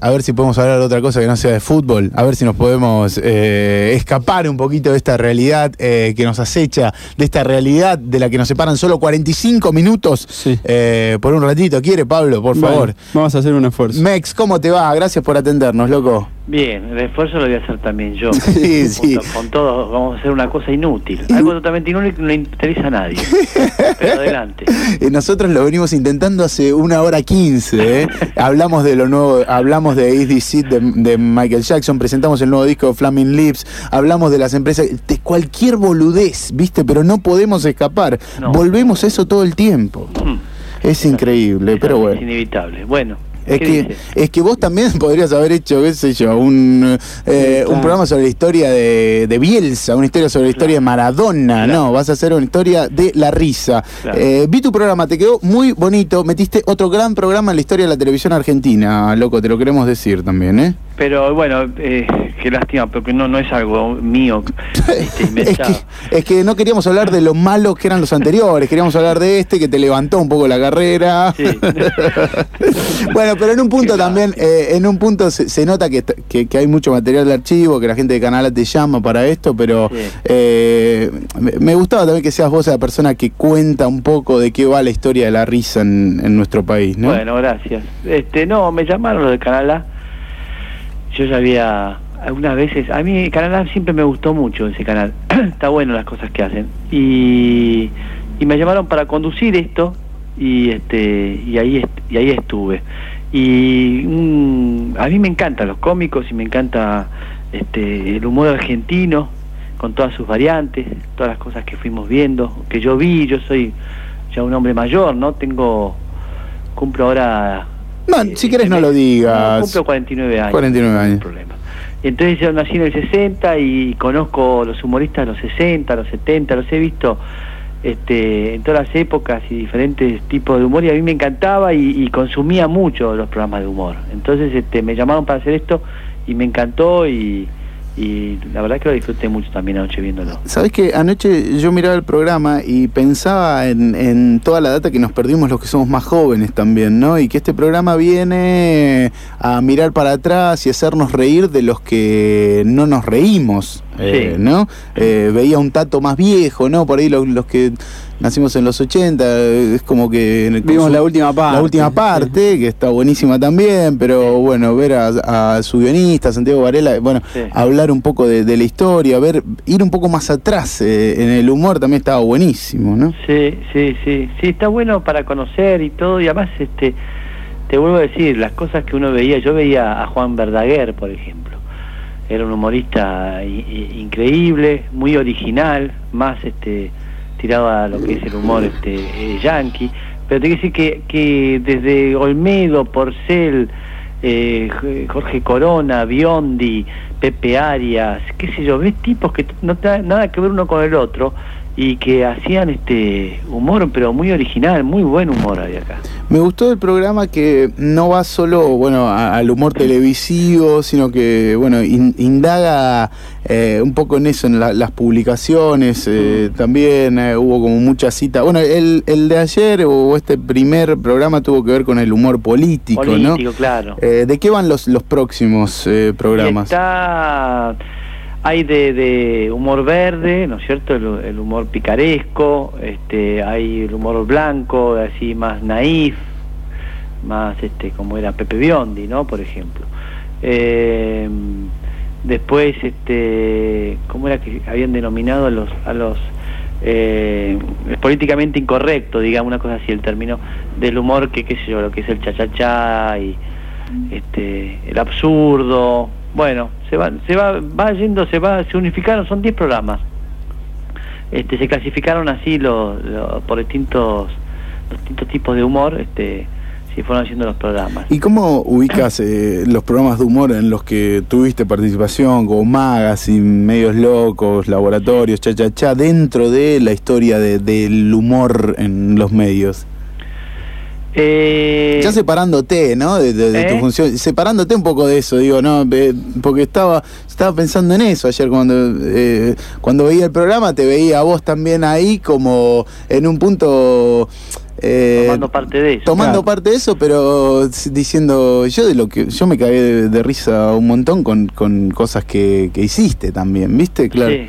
A ver si podemos hablar de otra cosa que no sea de fútbol, a ver si nos podemos eh, escapar un poquito de esta realidad eh, que nos acecha, de esta realidad de la que nos separan solo 45 minutos Sí. eh, por un ratito. ¿Quiere, Pablo, por Bueno, favor? vamos a hacer un esfuerzo. Mex, ¿cómo te va? Gracias por atendernos, loco. Bien, el esfuerzo lo voy a hacer también yo. Sí, sí. Junto Con todo vamos a hacer una cosa inútil. Algo totalmente inútil que no le interesa a nadie. Pero adelante. Nosotros lo venimos intentando hace una hora quince. ¿eh? hablamos de lo nuevo, hablamos de Easy Seed de, de Michael Jackson, presentamos el nuevo disco de Flaming Lips, hablamos de las empresas, de cualquier boludez, ¿viste? Pero no podemos escapar. No. Volvemos a eso todo el tiempo. Hmm. Es increíble, pero Es bueno. inevitable. Bueno, Es ¿qué que, es que vos también podrías haber hecho, qué sé yo, un, eh, claro. un programa sobre la historia de, de Bielsa, una historia sobre la historia de Maradona, Claro. no, vas a hacer una historia de la risa. Eh, vi tu programa, te quedó muy bonito, metiste otro gran programa en la historia de la televisión argentina, loco, te lo queremos decir también, ¿eh? Pero bueno, eh, qué lástima, porque no, no es algo mío este, Es que, es que no queríamos hablar de lo malos que eran los anteriores, queríamos hablar de este que te levantó un poco la carrera. Sí. bueno, pero en un punto también, eh, en un punto se, se nota que, que- que hay mucho material de archivo, que la gente de Canal te llama para esto, pero eh, me, me gustaba también que seas vos la persona que cuenta un poco de qué va la historia de la risa en, en nuestro país, ¿no? Bueno, gracias. Este, no, me llamaron los de Canal A. Yo ya había algunas veces, a mí Canal A siempre me gustó mucho ese canal. Está bueno las cosas que hacen. Y, y me llamaron para conducir esto y este y ahí y ahí estuve. Y mm, a mí me encantan los cómicos y me encanta este el humor argentino con todas sus variantes, todas las cosas que fuimos viendo, que yo vi, yo soy ya un hombre mayor, ¿no? Tengo cumplo ahora No, eh, si querés no lo digas. cumplo 49 años. 49 no hay años. problema. Entonces yo nací en el 60 y conozco los humoristas de los 60, los 70, los he visto este, en todas las épocas y diferentes tipos de humor y a mí me encantaba y, consumía mucho los programas de humor. Entonces este, me llamaron para hacer esto y me encantó y, y la verdad que lo disfruté mucho también anoche viéndolo. Sabes que anoche yo miraba el programa y pensaba en, en toda la data que nos perdimos los que somos más jóvenes también, ¿no? Y que este programa viene a mirar para atrás y hacernos reír de los que no nos reímos, eh, Sí. ¿no? Eh, veía un tato más viejo, ¿no? Por ahí los, los que nacimos en los 80, eh, es como que... Vimos la última parte. la última parte, que está buenísima también, pero bueno, ver a, a su guionista, Santiago Varela, bueno, Sí. hablar un poco de, de la historia, ver, ir un poco más atrás eh, en el humor también estaba buenísimo, ¿no? Sí, sí, sí, sí, está bueno para conocer y todo, y además, este, te vuelvo a decir, las cosas que uno veía, yo veía a Juan Verdaguer, por ejemplo, era un humorista increíble, muy original, más este, tirado a lo que es el humor este, eh, pero te quiero decir que, que desde Olmedo, Porcel, eh, Jorge Corona, Biondi, Pepe Arias, qué sé yo, ves tipos que no tienen nada que ver uno con el otro y que hacían este humor, pero muy original, muy buen humor hay acá. Me gustó el programa que no va solo, bueno, a- al humor televisivo, sino que, bueno, in- indaga eh, un poco en eso, en la- las publicaciones, eh, también eh, hubo como mucha cita. Bueno, el, el de ayer o este primer programa tuvo que ver con el humor político, ¿no? Político, claro. Eh, ¿De qué van los, los próximos eh, programas? está, hay de, humor verde, ¿no es cierto? El, humor picaresco, este, hay el humor blanco, así más naif, más este, como era Pepe Biondi, ¿no? Por ejemplo. Eh, después, este, ¿cómo era que habían denominado a los, a los eh, políticamente incorrecto, digamos, una cosa así, el término del humor que, qué sé yo, lo que es el cha-cha-cha y este, el absurdo. Bueno, se va, se va, va yendo, se va, se unificaron, son 10 programas. Este, se clasificaron así los, los- por distintos, distintos tipos de humor, este, se fueron haciendo los programas. ¿Y cómo ubicas eh, los programas de humor en los que tuviste participación, como Magazine, Medios Locos, Laboratorios, Cha Cha Cha, dentro de la historia de- del humor en los medios? Eh, Ya separándote, ¿no? De, de- de tu ¿Eh? función, separándote un poco de eso, digo, ¿no? Porque estaba, estaba pensando en eso ayer cuando, eh, cuando veía el programa, te veía a vos también ahí como en un punto Eh, tomando parte de eso. Tomando parte de eso, pero diciendo, yo de lo que yo me caí de, risa un montón con, con cosas que, que, hiciste también, ¿viste? Claro. Sí,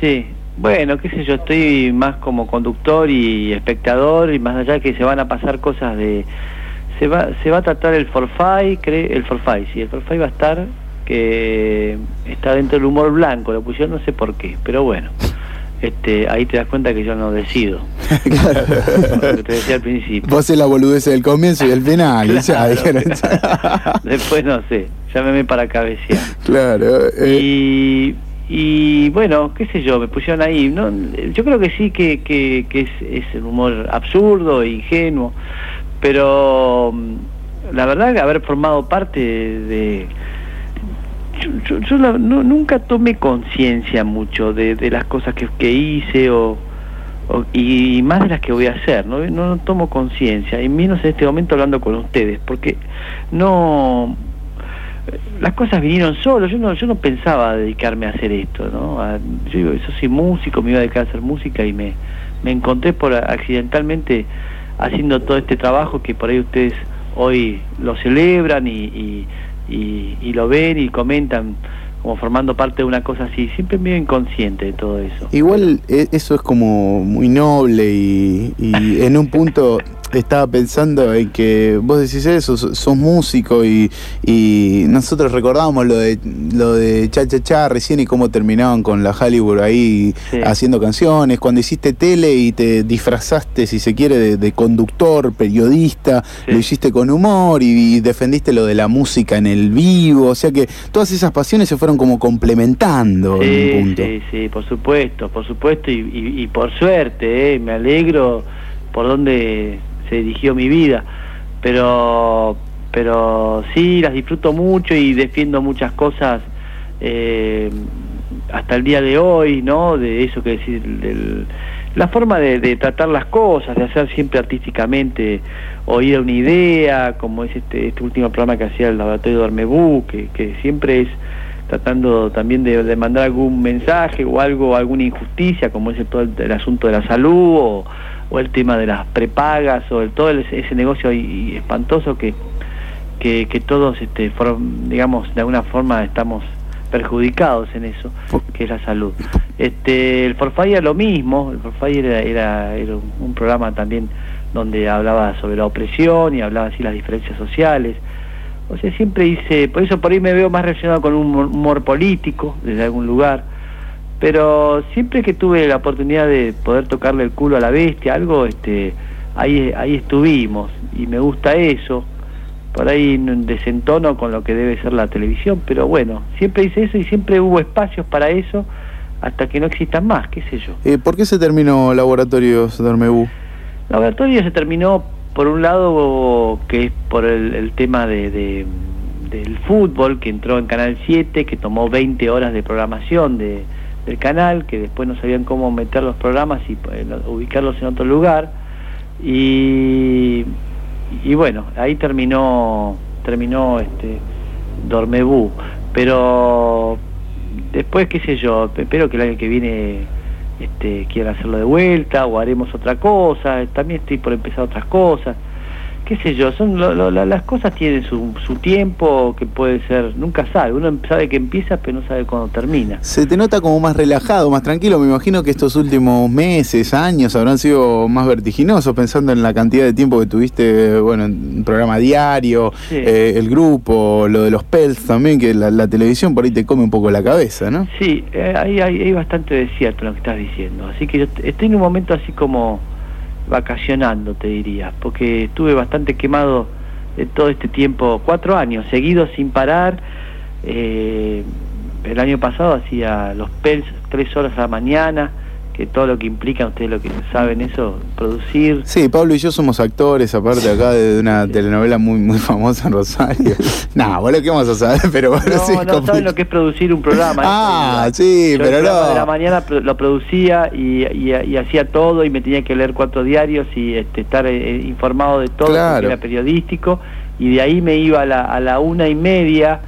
sí. Bueno, qué sé yo, estoy más como conductor y espectador y más allá que se van a pasar cosas de se va se va a tratar el forfait, cree el forfait, sí, el forfait va a estar que está dentro del humor blanco, lo pusieron no sé por qué, pero bueno este, ahí te das cuenta que yo no decido. claro. Lo que te decía al principio. Vos haces la boludez del comienzo y el final. Después no sé, llámeme para cabecear. Claro. Eh. Y, y bueno, qué sé yo, me pusieron ahí. No, yo creo que sí que, que, que es, es un humor absurdo, e ingenuo, pero mm, la verdad que haber formado parte de yo, nunca tomé conciencia mucho de, las cosas que, hice o, y más de las que voy a hacer, ¿no? No, tomo conciencia, y menos en este momento hablando con ustedes, porque no... Las cosas vinieron solo, yo no, yo no pensaba dedicarme a hacer esto, ¿no? yo soy músico, me iba a dedicar a hacer música y me, me encontré por accidentalmente haciendo todo este trabajo que por ahí ustedes hoy lo celebran y y, lo ven y comentan como formando parte de una cosa así, siempre medio inconsciente de todo eso. Igual e, eso es como muy noble y, y en un punto estaba pensando en que vos decís eso, sos, músico y, y, nosotros recordábamos lo de lo de Cha Cha Cha recién y cómo terminaban con la Hollywood ahí haciendo canciones, cuando hiciste tele y te disfrazaste, si se quiere, de, conductor, periodista, lo hiciste con humor y, defendiste lo de la música en el vivo, o sea que todas esas pasiones se fueron como complementando en un punto. Sí, sí, por supuesto, por supuesto y, por suerte, ¿eh? me alegro por donde se dirigió mi vida, pero, pero sí, las disfruto mucho y defiendo muchas cosas eh, hasta el día de hoy, ¿no? De eso que decir, la forma de, tratar las cosas, de hacer siempre artísticamente, oír una idea, como es este, este último programa que hacía el laboratorio de Ormebú, que, que siempre es tratando también de, mandar algún mensaje o algo, alguna injusticia, como es todo el, asunto de la salud o, el tema de las prepagas o el, todo ese negocio y, espantoso que, que, todos, este, digamos, de alguna forma estamos perjudicados en eso, que es la salud. Este, el Forfire lo mismo, el Forfire era, era, un programa también donde hablaba sobre la opresión y hablaba así las diferencias sociales, o sea, siempre hice, por eso por ahí me veo más relacionado con un humor político desde algún lugar, pero siempre que tuve la oportunidad de poder tocarle el culo a la bestia, algo, este, ahí, ahí estuvimos y me gusta eso. Por ahí desentono con lo que debe ser la televisión, pero bueno, siempre hice eso y siempre hubo espacios para eso hasta que no existan más, qué sé yo. Eh, ¿Por qué se terminó Laboratorios de Armebú? Laboratorios se terminó por un lado que es por el, tema de, del fútbol que entró en Canal 7, que tomó 20 horas de programación de, del canal, que después no sabían cómo meter los programas y pues, ubicarlos en otro lugar. Y, y bueno, ahí terminó terminó este Dormebú, pero después qué sé yo, espero que el año que viene este, quieran hacerlo de vuelta o haremos otra cosa, también estoy por empezar otras cosas qué sé yo, son las cosas tienen su, su, tiempo que puede ser, nunca sabe, uno sabe que empieza pero no sabe cuándo termina. Se te nota como más relajado, más tranquilo, me imagino que estos últimos meses, años habrán sido más vertiginosos pensando en la cantidad de tiempo que tuviste, bueno, en programa diario, eh, el grupo, lo de los PELS también, que la, televisión por ahí te come un poco la cabeza, ¿no? Sí, eh, ahí hay, hay bastante de cierto lo que estás diciendo, así que yo estoy en un momento así como vacacionando, te diría, porque estuve bastante quemado de todo este tiempo, cuatro años seguidos sin parar. Eh, el año pasado hacía los PELS tres horas a la mañana, todo lo que implica, ustedes lo que saben eso, producir. Sí, Pablo y yo somos actores, aparte acá de una telenovela muy muy famosa en Rosario. no, bueno, ¿qué vamos a saber? Pero bueno, no, no saben lo que es producir un programa. Ah, sí, pero no. De la mañana lo producía y, hacía todo y me tenía que leer cuatro diarios y este, estar eh, informado de todo, claro. era periodístico. Y de ahí me iba a la, a la una y media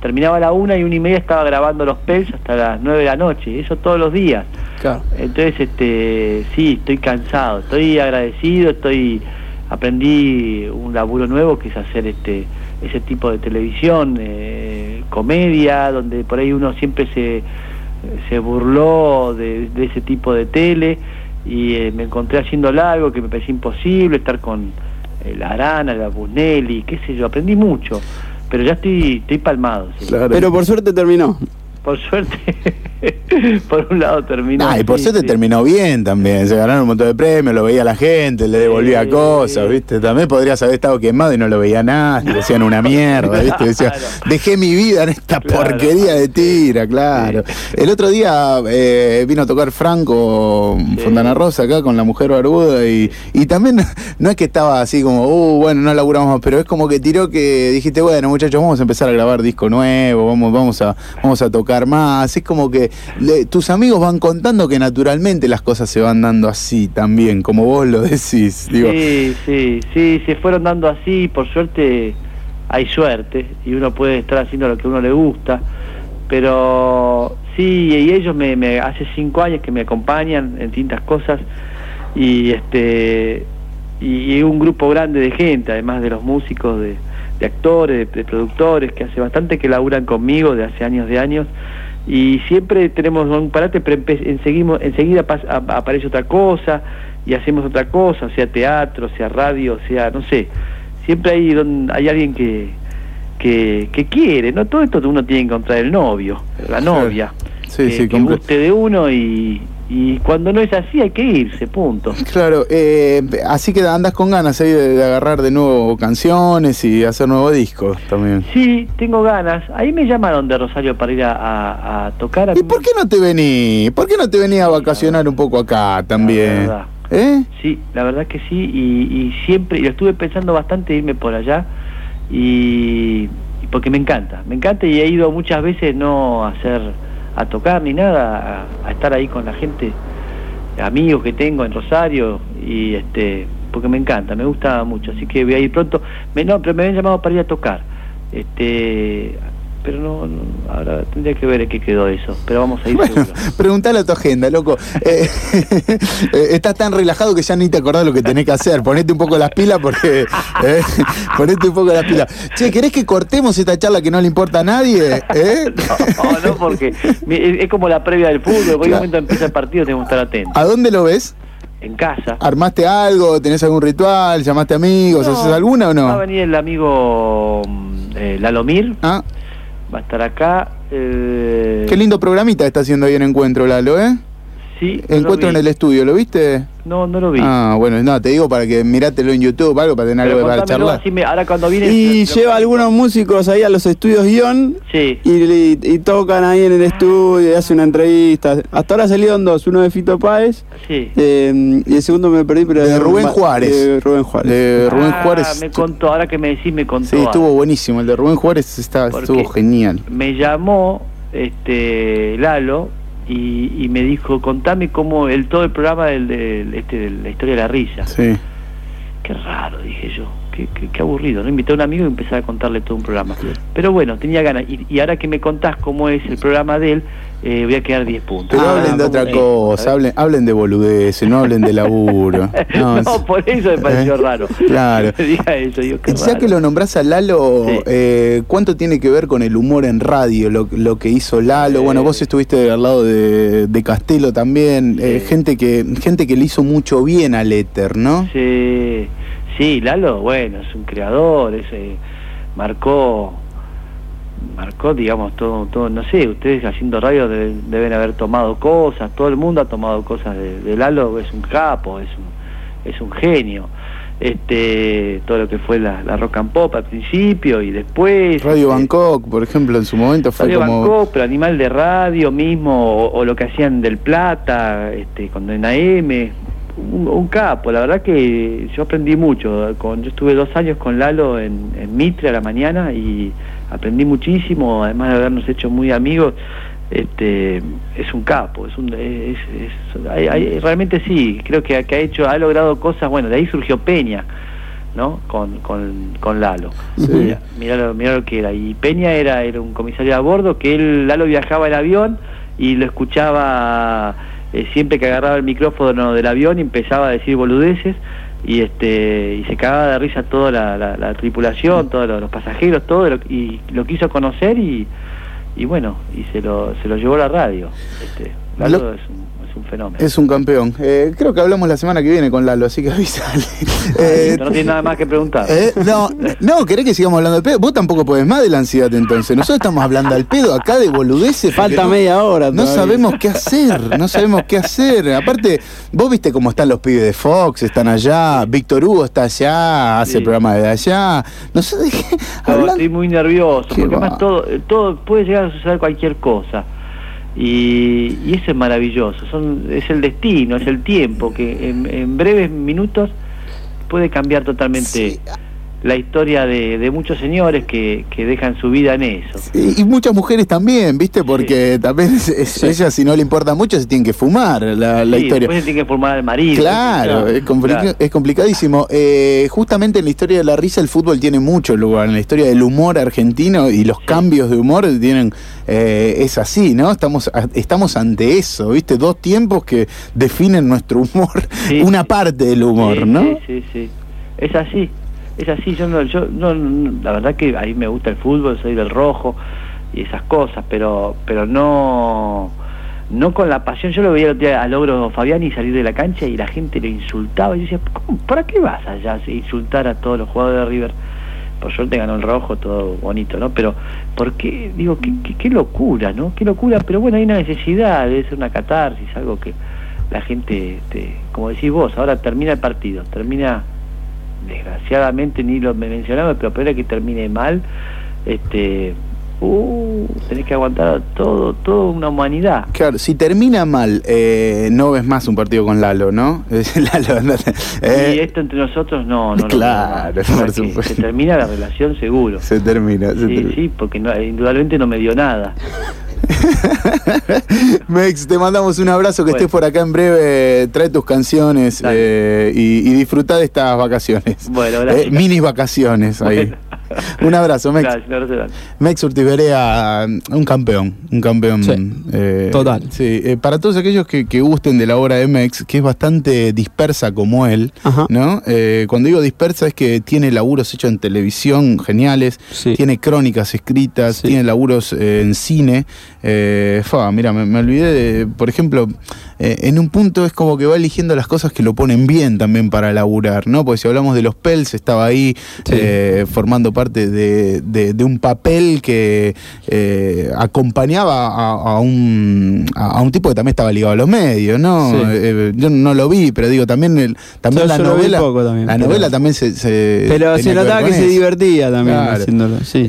terminaba a la una y una y media estaba grabando los PELS hasta las nueve de la noche, eso todos los días. Entonces, este, sí, estoy cansado, estoy agradecido, estoy aprendí un laburo nuevo que es hacer este ese tipo de televisión, eh, comedia, donde por ahí uno siempre se, se burló de, ese tipo de tele y eh, me encontré haciendo algo que me parecía imposible, estar con la Arana, la Bunelli, qué sé yo, aprendí mucho, pero ya estoy, estoy palmado. Pero por suerte terminó. Por suerte, por un lado terminó. Ah, y por suerte terminó bien también. Se ganaron un montón de premios, lo veía la gente, le devolvía cosas, ¿viste? También podrías haber estado quemado y no lo veía nada, le decían una mierda, ¿viste? Decía, dejé mi vida en esta porquería de tira, claro. El otro día eh, vino a tocar Franco Fontana Rosa acá con la mujer barbuda y, y también no es que estaba así como, uh, bueno, no laburamos más, pero es como que tiró que dijiste, bueno, muchachos, vamos a empezar a grabar disco nuevo, vamos, vamos a, vamos a tocar más. Es como que tus amigos van contando que naturalmente las cosas se van dando así también, como vos lo decís. Digo. Sí, sí, sí, se fueron dando así, por suerte hay suerte y uno puede estar haciendo lo que a uno le gusta, pero sí, y ellos me, hace cinco años que me acompañan en distintas cosas y este y, un grupo grande de gente, además de los músicos, de, de actores, de, productores, que hace bastante que laburan conmigo, de hace años de años, y siempre tenemos un parate, pero enseguida aparece otra cosa y hacemos otra cosa, sea teatro, sea radio, sea, no sé, siempre hay, hay alguien que, que, que quiere, ¿no? Todo esto uno tiene que encontrar el novio, la novia, sí, sí, que guste de uno y, y cuando no es así hay que irse, punto. Claro, eh, así que andas con ganas ahí de, agarrar de nuevo canciones y hacer nuevos discos también. Sí, tengo ganas. Ahí me llamaron de Rosario para ir a, tocar. ¿Y por qué no te vení? ¿Por qué no te venía a vacacionar un poco acá también? La ¿Eh? Sí, la verdad que sí, y, siempre, y lo estuve pensando bastante irme por allá, y, porque me encanta, me encanta y he ido muchas veces no a hacer a tocar ni nada, a, estar ahí con la gente, amigos que tengo en Rosario y este porque me encanta, me gusta mucho, así que voy a ir pronto. Me, no, pero me habían llamado para ir a tocar. Este, pero no, ahora tendría que ver en qué quedó eso, pero vamos a ir bueno, Preguntale a tu agenda, loco. Eh, eh, estás tan relajado que ya ni te acordás lo que tenés que hacer. Ponete un poco las pilas porque... Eh, ponete un poco las pilas. Che, ¿querés que cortemos esta charla que no le importa a nadie? ¿Eh? No, no, porque es como la previa del fútbol. En cualquier momento empieza el partido tenemos que estar atentos. ¿A dónde lo ves? En casa. ¿Armaste algo? ¿Tenés algún ritual? ¿Llamaste amigos? ¿Haces alguna o no? Va a venir el amigo mm, Lalomir. Ah va a estar acá. Eh... Qué lindo programita está haciendo ahí en Encuentro, Lalo, ¿eh? Sí. Encuentro en el estudio, ¿lo viste? No, no lo vi. Ah, bueno, no, te digo para que mirátelo en YouTube, algo para tener algo para charlar. ahora cuando viene y lleva algunos músicos ahí a los estudios guion sí. y, tocan ahí en el estudio y hace una entrevista. Hasta ahora salieron dos, uno de Fito Páez sí. Eh, y el segundo me perdí, pero de Rubén Juárez. De Rubén Juárez. De Rubén ah, Juárez. Me contó, ahora que me decís, me contó. Sí, estuvo buenísimo. El de Rubén Juárez estuvo genial. Me llamó este Lalo y, me dijo, contame cómo el todo el programa del, del, este, de la historia de la risa. Sí. Qué raro, dije yo. Qué, qué, aburrido, ¿no? Invité a un amigo y empecé a contarle todo un programa. Pero bueno, tenía ganas. Y, y, ahora que me contás cómo es el programa de él, eh, voy a quedar 10 puntos. Pero hablen de otra cosa, hablen, hablen de boludeces, no hablen de laburo. No, por eso me pareció ¿Eh? raro. Claro. Diga eso, ya que lo nombrás a Lalo, eh, ¿cuánto tiene que ver con el humor en radio, lo, lo que hizo Lalo? Bueno, vos estuviste al lado de, de Castelo también, gente, que, gente que le hizo mucho bien al éter, ¿no? Sí, sí, Lalo, bueno, es un creador, ese marcó marcó, digamos, todo, todo, no sé, ustedes haciendo radio deben, haber tomado cosas, todo el mundo ha tomado cosas de, Lalo, es un capo, es un, es un genio. Este, todo lo que fue la, rock and pop al principio y después. Radio este, Bangkok, por ejemplo, en su momento fue Radio como... Bangkok, pero Animal de Radio mismo, o, lo que hacían del Plata, este, en AM, un, capo, la verdad que yo aprendí mucho, con, yo estuve dos años con Lalo en, en Mitre a la mañana y aprendí muchísimo, además de habernos hecho muy amigos, este, es un capo, es un, es, realmente sí, creo que, ha hecho, ha logrado cosas, bueno, de ahí surgió Peña, ¿no? Con, con, con Lalo. Mira, lo, lo que era. Y Peña era, era un comisario a bordo, que él, Lalo viajaba en avión y lo escuchaba eh, siempre que agarraba el micrófono del avión empezaba a decir boludeces y este y se cagaba de risa toda la, la- la tripulación, todos los, los pasajeros, todo lo- y lo quiso conocer y, y bueno, y se lo, se lo llevó a la radio. Este, Lalo Lo- es, un, es un fenómeno. Es un campeón. Eh, creo que hablamos la semana que viene con Lalo, así que avísale. Eh, no tiene nada más que preguntar. eh, no, no, ¿querés que sigamos hablando del pedo? Vos tampoco podés más de la ansiedad entonces. Nosotros estamos hablando al pedo acá de boludeces. Falta no- media hora No sabemos qué hacer, no sabemos qué hacer. Aparte, vos viste cómo están los pibes de Fox, están allá, Víctor Hugo está allá, hace Sí. el programa de allá. No sé de qué. Hablan- estoy muy nervioso, Qué porque va. además todo, todo puede llegar a suceder cualquier cosa. Y, y eso es maravilloso, son, es el destino, es el tiempo, que en, en breves minutos puede cambiar totalmente Sí. La historia de, de muchos señores que, que dejan su vida en eso. Y, y muchas mujeres también, ¿viste? Porque también es- es- ella, si no le importa mucho, se tiene que fumar la, la Sí, historia. Después se tiene que formar al marido. Claro, es, claro. es complicadísimo. Eh, justamente en la historia de la risa el fútbol tiene mucho lugar, en la historia del humor argentino y los cambios de humor tienen eh, es así, ¿no? Estamos estamos ante eso, ¿viste? Dos tiempos que definen nuestro humor, Sí, una sí. parte del humor, Sí, ¿no? Sí, sí, sí. Es así, es así. Yo no, yo no, no- la verdad que a mí me gusta el fútbol, soy del rojo y esas cosas, pero, pero no, no con la pasión. Yo lo veía el día a Logro Fabiani salir de la cancha y la gente lo insultaba y yo decía, ¿cómo, ¿para qué vas allá a insultar a todos los jugadores de River? Por suerte ganó el rojo, todo bonito, ¿no? Pero, ¿por qué? Digo, qué, qué, qué locura, ¿no? Qué locura, pero bueno, hay una necesidad, debe ser una catarsis, algo que la gente, este, como decís vos, ahora termina el partido, termina, desgraciadamente, ni lo mencionamos, pero peor es que termine mal, este, uh, tenés que aguantar todo, toda una humanidad. Claro, si termina mal, eh, no ves más un partido con Lalo, ¿no? Lalo, andate. Eh, y esto entre nosotros no, no lo Claro, veo más. O sea por supuesto. Se termina la relación seguro. se termina, se Sí, termina. sí, porque no, indudablemente no me dio nada. Mex, te mandamos un abrazo, que Bueno. estés por acá en breve, trae tus canciones eh, y, y disfruta de estas vacaciones. Bueno, gracias. Eh, minis vacaciones ahí. Bueno. Un abrazo, Mex. Gracias, un abrazo grande. Mex Urtiberea, un campeón, un campeón. Sí, eh, total. Sí, eh, para todos aquellos que, que gusten de la obra de Mex, que es bastante dispersa como él, Ajá. ¿no? Eh, cuando digo dispersa es que tiene laburos hechos en televisión geniales, Sí. tiene crónicas escritas, Sí. tiene laburos eh, en cine. Eh, fa, mira, me, me olvidé de, por ejemplo, eh, en un punto es como que va eligiendo las cosas que lo ponen bien también para laburar, ¿no? Porque si hablamos de los Pels, estaba ahí Sí. eh, formando parte de, de- de un papel que eh, acompañaba a, a un, a, a un tipo que también estaba ligado a los medios, ¿no? Sí. Yo no lo vi, pero digo, también, el, también Yo- la yo novela. poco también, la pero- novela también se. se Pero se notaba que se divertía también Claro. haciéndolo. Sí.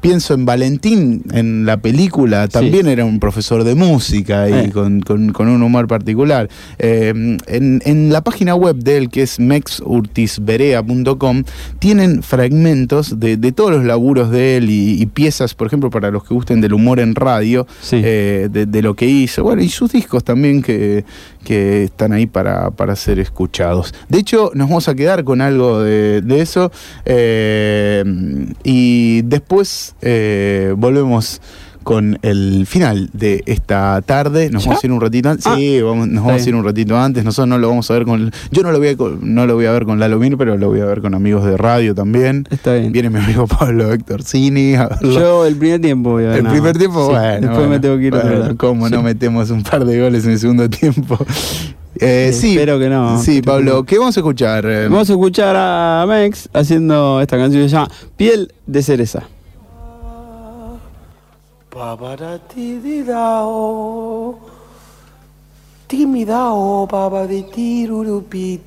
Pienso en Valentín, en la película, también era un profesor de música y con, con- con un humor particular. Eh, en, en la página web de él, que es mexurtisberea.com, tienen fragmentos de, de todos los laburos de él y, y piezas, por ejemplo, para los que gusten del humor en radio, Sí. eh, de, de lo que hizo. Bueno, y sus discos también que, que están ahí para, para ser escuchados. De hecho, nos vamos a quedar con algo de, de eso eh, y después volvemos con el final de esta tarde. Nos ¿Ya? vamos a ir un ratito antes. Ah, sí, vamos- nos vamos a ir un ratito antes. Nosotros no lo vamos a ver con. Yo no lo voy a, no lo voy a ver con Lalo Mir, pero lo voy a ver con amigos de radio también. Está bien. Viene mi amigo Pablo Héctor Cini. Yo el primer tiempo voy a ver El nada primer tiempo, Sí, bueno. Después bueno, me tengo que ir a lado. ¿Cómo no metemos un par de goles en el segundo tiempo? Eh, sí, Espero que no. Sí, Pablo, ¿qué vamos a escuchar? Eh, Vamos a escuchar a Mex haciendo esta canción que se llama Piel de cereza. Paparatididao, timidao, babaditirurupit,